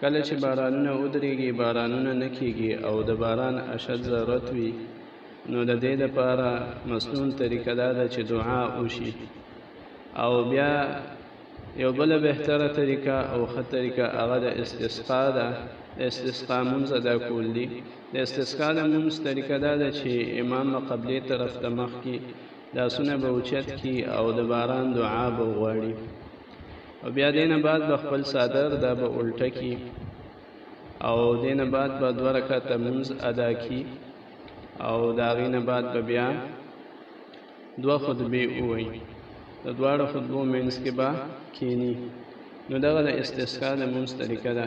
کله چې بارانونه ودرېږي بارانونه نه کېږي او د باران اشد ضرورت وي نو د دې لپاره مسنون طریقه دا ده چې دعا وشي او بیا یو بل بهتره طریقه او ښه طریقه هغه د استسقا ده د استسقا مونځ ادا کول دي د استسقا د مونځ طریقه دا ده چې امام قبلې طرف ته مخ کړي لاسونه به اوچت کړي او د باران دعا به وغواړي او بیا دینه بعد به خپل صادر دا به الټه کی او دینه بعد به دوه رکعاته منځ ادا کی او دا غینه بعد به بیا دوه خطبه وای د دواړو خطبو منځ کې به کینی نو دغه د استسقا د منځ طریقه ده